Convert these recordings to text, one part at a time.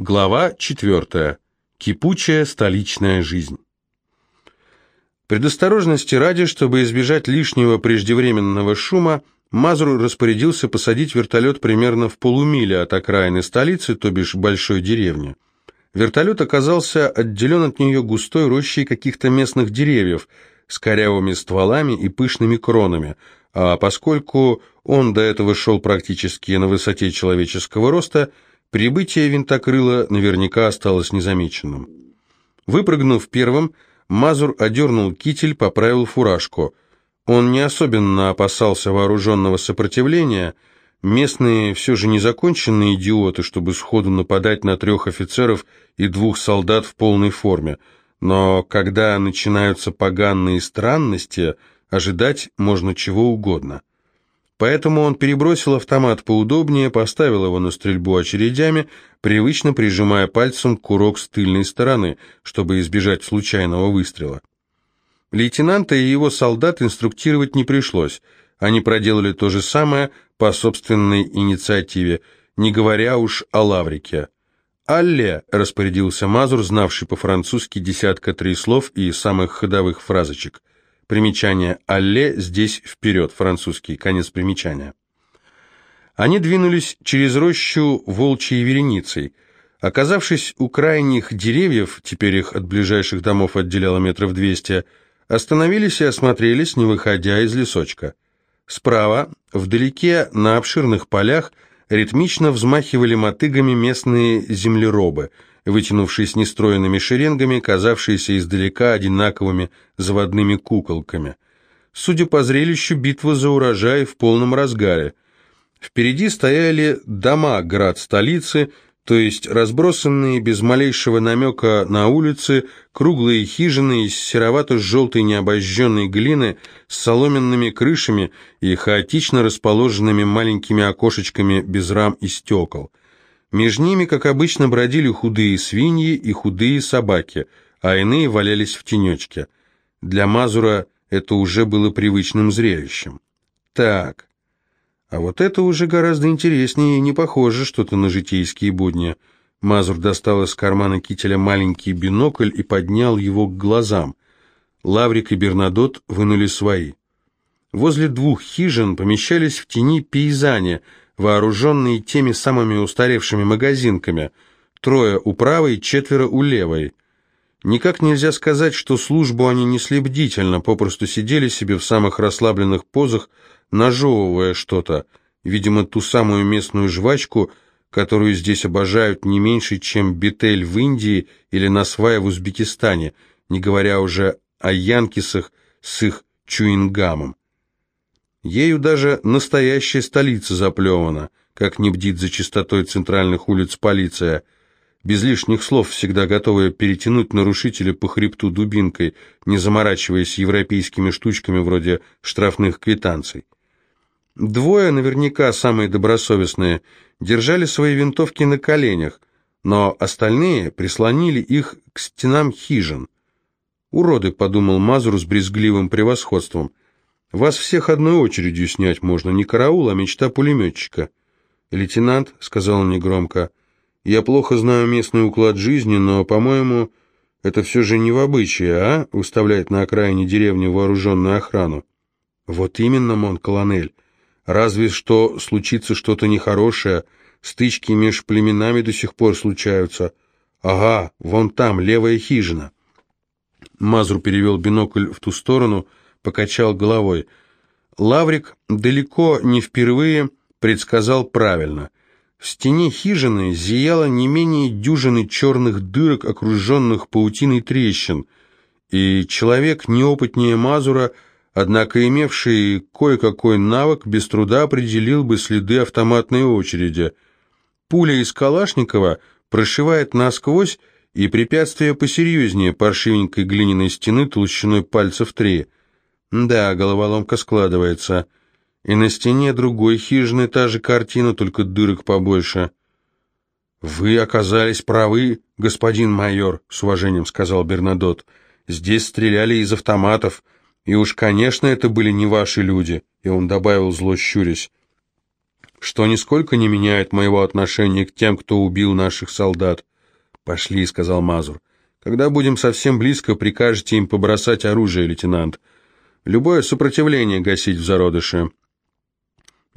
Глава 4. Кипучая столичная жизнь. Предосторожности ради, чтобы избежать лишнего преждевременного шума, Мазур распорядился посадить вертолет примерно в полумиле от окраины столицы, то бишь большой деревни. Вертолет оказался отделен от нее густой рощей каких-то местных деревьев с корявыми стволами и пышными кронами, а поскольку он до этого шел практически на высоте человеческого роста – Прибытие винтокрыла наверняка осталось незамеченным. Выпрыгнув первым, Мазур одернул китель, поправил фуражку. Он не особенно опасался вооруженного сопротивления. Местные все же незаконченные идиоты, чтобы сходу нападать на трех офицеров и двух солдат в полной форме. Но когда начинаются поганые странности, ожидать можно чего угодно. Поэтому он перебросил автомат поудобнее, поставил его на стрельбу очередями, привычно прижимая пальцем курок с тыльной стороны, чтобы избежать случайного выстрела. Лейтенанта и его солдат инструктировать не пришлось. Они проделали то же самое по собственной инициативе, не говоря уж о Лаврике. «Алле!» — распорядился Мазур, знавший по-французски десятка три слов и самых ходовых фразочек. Примечание «Алле» здесь вперед, французский, конец примечания. Они двинулись через рощу волчьей вереницей. Оказавшись у крайних деревьев, теперь их от ближайших домов отделяло метров двести, остановились и осмотрелись, не выходя из лесочка. Справа, вдалеке, на обширных полях, ритмично взмахивали мотыгами местные землеробы – вытянувшись нестроенными шеренгами, казавшиеся издалека одинаковыми заводными куколками. Судя по зрелищу, битва за урожай в полном разгаре. Впереди стояли дома град столицы, то есть разбросанные без малейшего намека на улицы, круглые хижины из серовато-желтой необожженной глины с соломенными крышами и хаотично расположенными маленькими окошечками без рам и стекол. Между ними, как обычно, бродили худые свиньи и худые собаки, а иные валялись в тенечке. Для Мазура это уже было привычным зрелищем. Так, а вот это уже гораздо интереснее и не похоже что-то на житейские будни. Мазур достал из кармана кителя маленький бинокль и поднял его к глазам. Лаврик и Бернадот вынули свои. Возле двух хижин помещались в тени пейзане – вооруженные теми самыми устаревшими магазинками, трое у правой, четверо у левой. Никак нельзя сказать, что службу они несли бдительно, попросту сидели себе в самых расслабленных позах, нажевывая что-то, видимо, ту самую местную жвачку, которую здесь обожают не меньше, чем бетель в Индии или насвая в Узбекистане, не говоря уже о янкисах с их чуингамом. Ею даже настоящая столица заплевана, как не бдит за чистотой центральных улиц полиция, без лишних слов всегда готовая перетянуть нарушителя по хребту дубинкой, не заморачиваясь европейскими штучками вроде штрафных квитанций. Двое, наверняка самые добросовестные, держали свои винтовки на коленях, но остальные прислонили их к стенам хижин. «Уроды», — подумал Мазур с брезгливым превосходством, — вас всех одной очередью снять можно, не караул, а мечта пулеметчика. Лейтенант, — сказал он негромко, — я плохо знаю местный уклад жизни, но, по-моему, это все же не в обычае, а, выставлять на окраине деревни вооруженную охрану. Вот именно, мон-колонель. Разве что случится что-то нехорошее, стычки меж племенами до сих пор случаются. Ага, вон там, левая хижина. Мазур перевел бинокль в ту сторону — покачал головой. Лаврик далеко не впервые предсказал правильно. В стене хижины зияло не менее дюжины черных дырок, окруженных паутиной трещин, и человек неопытнее Мазура, однако имевший кое-какой навык, без труда определил бы следы автоматной очереди. Пуля из Калашникова прошивает насквозь и препятствие посерьезнее паршивенькой глиняной стены толщиной пальцев три – да, головоломка складывается. И на стене другой хижины та же картина, только дырок побольше. «Вы оказались правы, господин майор», — с уважением сказал Бернадот. «Здесь стреляли из автоматов, и уж, конечно, это были не ваши люди», — и он добавил, зло щурясь, «что нисколько не меняет моего отношения к тем, кто убил наших солдат». «Пошли», — сказал Мазур. «Когда будем совсем близко, прикажете им побросать оружие, лейтенант. Любое сопротивление гасить в зародыше».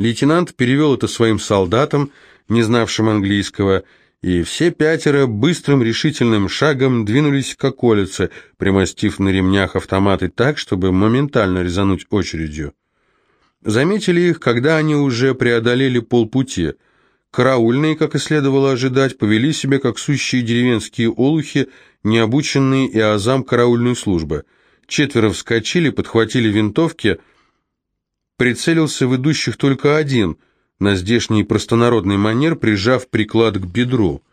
Лейтенант перевел это своим солдатам, не знавшим английского, и все пятеро быстрым решительным шагом двинулись к околице, примостив на ремнях автоматы так, чтобы моментально резануть очередью. Заметили их, когда они уже преодолели полпути. Караульные, как и следовало ожидать, повели себя как сущие деревенские олухи, необученные и азам караульной службы. Четверо вскочили, подхватили винтовки. Прицелился в идущих только один — на здешний простонародный манер, прижав приклад к бедру.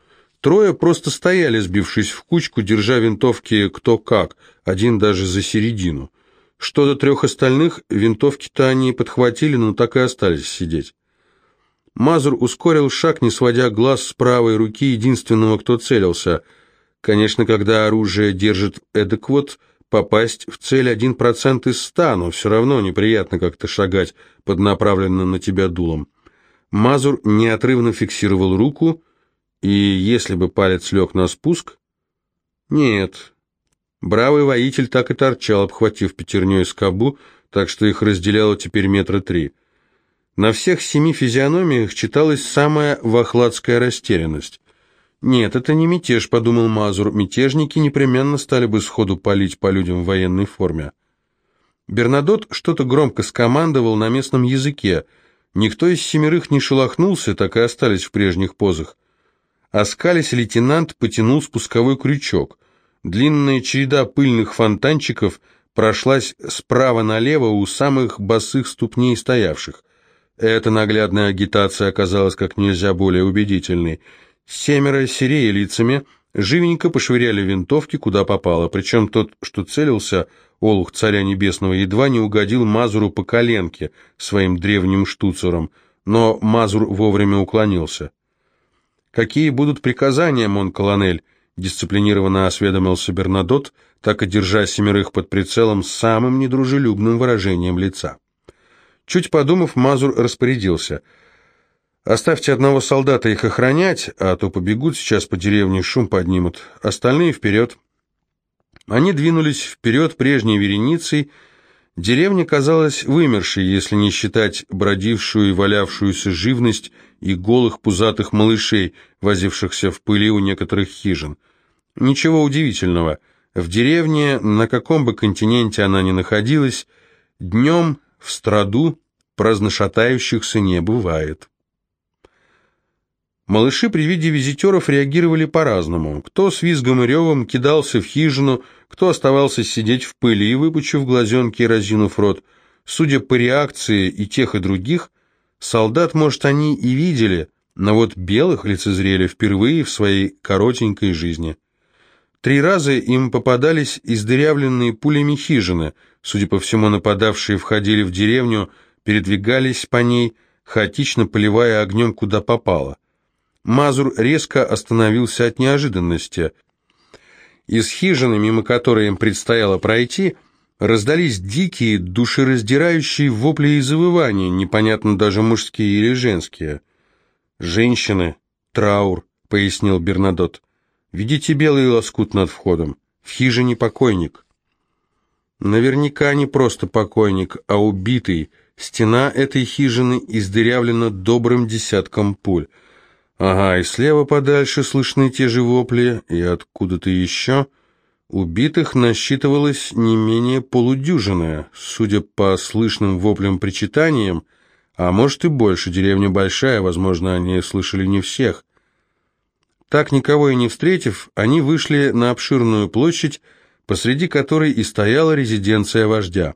Трое просто стояли, сбившись в кучку, держа винтовки кто как, один даже за середину. Что до трех остальных, винтовки-то они подхватили, но так и остались сидеть. Мазур ускорил шаг, не сводя глаз с правой руки единственного, кто целился. Конечно, когда оружие держит эдак вот, попасть в цель один процент из ста, но все равно неприятно как-то шагать под направленным на тебя дулом. Мазур неотрывно фиксировал руку, и если бы палец лег на спуск... Нет. Бравый воитель так и торчал, обхватив пятерней скобу, так что их разделяло теперь метра три. На всех семи физиономиях читалась самая вахладская растерянность. «Нет, это не мятеж», — подумал Мазур. «Мятежники непременно стали бы сходу палить по людям в военной форме». Бернадот что-то громко скомандовал на местном языке — Никто из семерых не шелохнулся, так и остались в прежних позах. Оскались лейтенант потянул спусковой крючок. Длинная череда пыльных фонтанчиков прошлась справа налево у самых босых ступней стоявших. Эта наглядная агитация оказалась как нельзя более убедительной. Семеро серея лицами живенько пошвыряли винтовки, куда попало, причем тот, что целился, Олух царя небесного едва не угодил Мазуру по коленке своим древним штуцером, но Мазур вовремя уклонился. «Какие будут приказания, мон-колонель?» дисциплинированно осведомился Бернадот, так и держа семерых под прицелом с самым недружелюбным выражением лица. Чуть подумав, Мазур распорядился. «Оставьте одного солдата их охранять, а то побегут сейчас по деревне, шум поднимут. Остальные вперед». Они двинулись вперед прежней вереницей. Деревня казалась вымершей, если не считать бродившую и валявшуюся живность и голых пузатых малышей, возившихся в пыли у некоторых хижин. Ничего удивительного. В деревне, на каком бы континенте она ни находилась, днем в страду праздношатающихся не бывает. Малыши при виде визитеров реагировали по-разному. Кто с визгом и ревом кидался в хижину, кто оставался сидеть в пыли, выпучив глазенки и разинув рот. Судя по реакции и тех, и других, солдат, может, они и видели, но вот белых лицезрели впервые в своей коротенькой жизни. Три раза им попадались издырявленные пулями хижины. Судя по всему, нападавшие входили в деревню, передвигались по ней, хаотично поливая огнем куда попало. Мазур резко остановился от неожиданности. Из хижины, мимо которой им предстояло пройти, раздались дикие, душераздирающие вопли и завывания, непонятно даже мужские или женские. «Женщины, траур», — пояснил Бернадот. «Видите белый лоскут над входом? В хижине покойник». Наверняка не просто покойник, а убитый. Стена этой хижины издырявлена добрым десятком пуль. Ага, и слева подальше слышны те же вопли, и откуда-то еще. Убитых насчитывалось не менее полудюжины, судя по слышным воплям-причитаниям, а может и больше, деревня большая, возможно, они слышали не всех. Так, никого и не встретив, они вышли на обширную площадь, посреди которой и стояла резиденция вождя.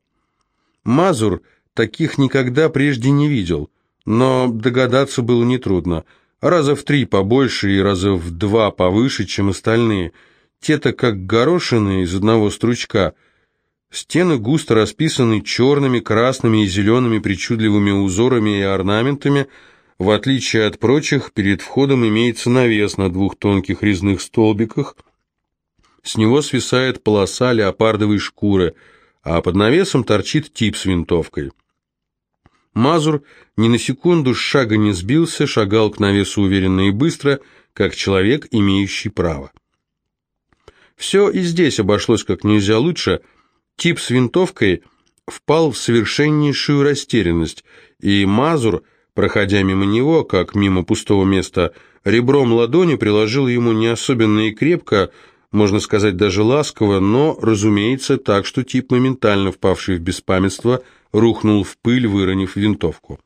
Мазур таких никогда прежде не видел, но догадаться было нетрудно – раза в три побольше и раза в два повыше, чем остальные. Те-то как горошины из одного стручка. Стены густо расписаны черными, красными и зелеными причудливыми узорами и орнаментами. В отличие от прочих, перед входом имеется навес на двух тонких резных столбиках. С него свисает полоса леопардовой шкуры, а под навесом торчит тип с винтовкой. Мазур ни на секунду с шага не сбился, шагал к навесу уверенно и быстро, как человек, имеющий право. Все и здесь обошлось как нельзя лучше. Тип с винтовкой впал в совершеннейшую растерянность, и Мазур, проходя мимо него, как мимо пустого места, ребром ладони приложил ему не особенно и крепко, можно сказать даже ласково, но, разумеется, так, что тип, моментально впавший в беспамятство, рухнул в пыль, выронив винтовку.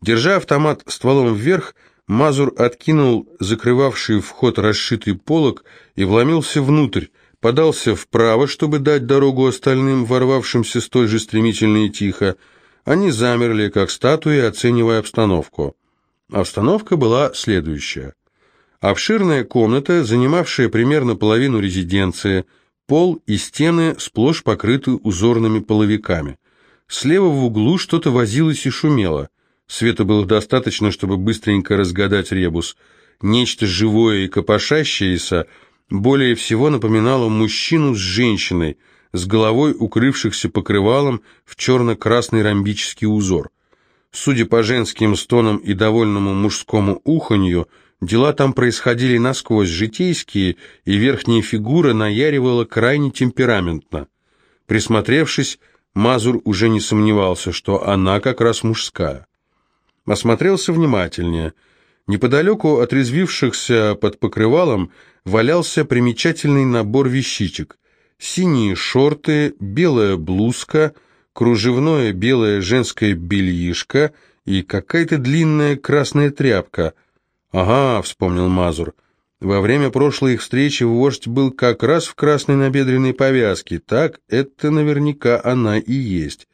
Держа автомат стволом вверх, Мазур откинул закрывавший вход расшитый полог и вломился внутрь, подался вправо, чтобы дать дорогу остальным, ворвавшимся столь же стремительно и тихо. Они замерли, как статуи, оценивая обстановку. Обстановка была следующая. Обширная комната, занимавшая примерно половину резиденции, пол и стены сплошь покрыты узорными половиками. Слева в углу что-то возилось и шумело. Света было достаточно, чтобы быстренько разгадать ребус. Нечто живое и копошащееся более всего напоминало мужчину с женщиной, с головой укрывшихся покрывалом в черно-красный ромбический узор. Судя по женским стонам и довольному мужскому уханью, дела там происходили насквозь житейские, и верхняя фигура наяривала крайне темпераментно. Присмотревшись, Мазур уже не сомневался, что она как раз мужская. Осмотрелся внимательнее. Неподалеку от резвившихся под покрывалом валялся примечательный набор вещичек. Синие шорты, белая блузка, кружевное белое женское бельишко и какая-то длинная красная тряпка. «Ага», — вспомнил Мазур, — «во время прошлой их встречи вождь был как раз в красной набедренной повязке. Так, это наверняка она и есть».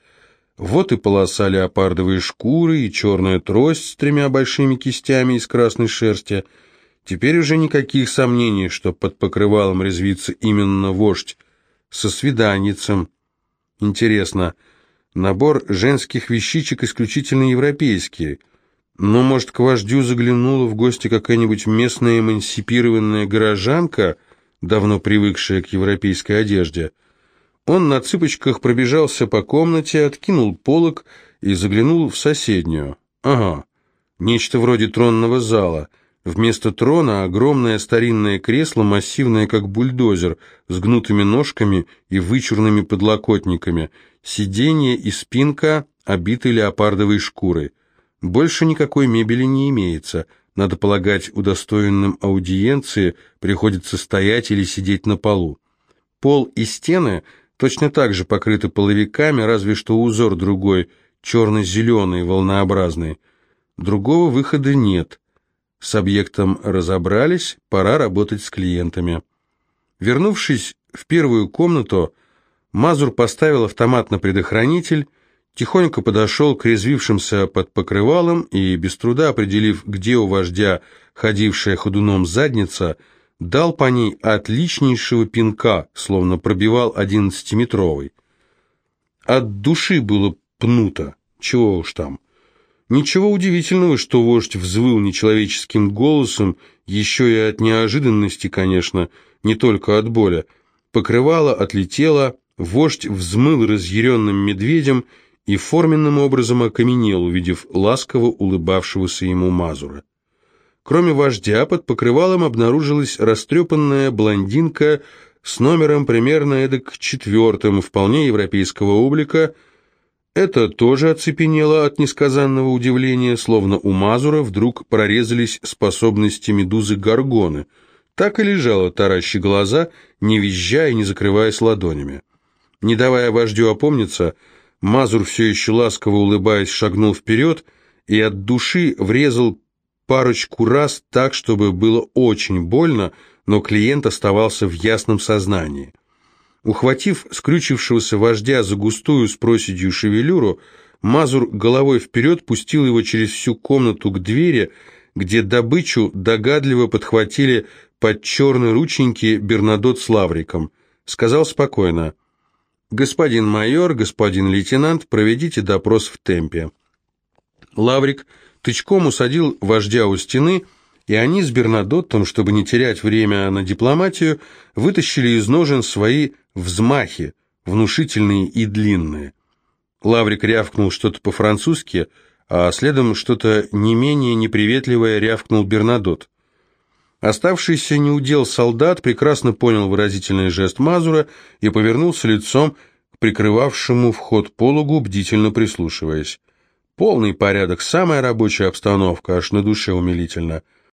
Вот и полоса леопардовой шкуры, и черная трость с тремя большими кистями из красной шерсти. Теперь уже никаких сомнений, что под покрывалом резвится именно вождь со свиданницем. Интересно, набор женских вещичек исключительно европейский. Но, может, к вождю заглянула в гости какая-нибудь местная эмансипированная горожанка, давно привыкшая к европейской одежде – он на цыпочках пробежался по комнате, откинул полог и заглянул в соседнюю. Ага, нечто вроде тронного зала. Вместо трона огромное старинное кресло, массивное как бульдозер, с гнутыми ножками и вычурными подлокотниками. Сиденье и спинка обиты леопардовой шкурой. Больше никакой мебели не имеется. Надо полагать, удостоенным аудиенции приходится стоять или сидеть на полу. Пол и стены – точно так же покрыты половиками, разве что узор другой, черно-зеленый, волнообразный. Другого выхода нет. С объектом разобрались, пора работать с клиентами. Вернувшись в первую комнату, Мазур поставил автомат на предохранитель, тихонько подошел к резвившимся под покрывалом и, без труда определив, где у вождя ходившая ходуном задница, дал по ней отличнейшего пинка, словно пробивал одиннадцатиметровый. От души было пнуто, чего уж там. Ничего удивительного, что вождь взвыл нечеловеческим голосом, еще и от неожиданности, конечно, не только от боли. Покрывало отлетело, вождь взмыл разъяренным медведем и форменным образом окаменел, увидев ласково улыбавшегося ему Мазура. Кроме вождя, под покрывалом обнаружилась растрепанная блондинка с номером примерно эдак четвертым, вполне европейского облика. Это тоже оцепенело от несказанного удивления, словно у Мазура вдруг прорезались способности медузы Горгоны. Так и лежала, таращи глаза, не визжая и не закрываясь ладонями. Не давая вождю опомниться, Мазур, все еще ласково улыбаясь, шагнул вперед и от души врезал парочку раз так, чтобы было очень больно, но клиент оставался в ясном сознании. Ухватив скрючившегося вождя за густую с проседью шевелюру, Мазур головой вперед пустил его через всю комнату к двери, где добычу догадливо подхватили под черные рученьки Бернадот с Лавриком. Сказал спокойно, «Господин майор, господин лейтенант, проведите допрос в темпе». Лаврик тычком усадил вождя у стены, и они с Бернадоттом, чтобы не терять время на дипломатию, вытащили из ножен свои взмахи, внушительные и длинные. Лаврик рявкнул что-то по-французски, а следом что-то не менее неприветливое рявкнул Бернадот. Оставшийся неудел солдат прекрасно понял выразительный жест Мазура и повернулся лицом к прикрывавшему вход пологу, бдительно прислушиваясь. Полный порядок, самая рабочая обстановка, аж на душе умилительно.